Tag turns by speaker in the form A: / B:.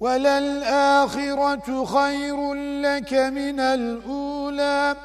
A: وللآخرة خير لك من الأولى.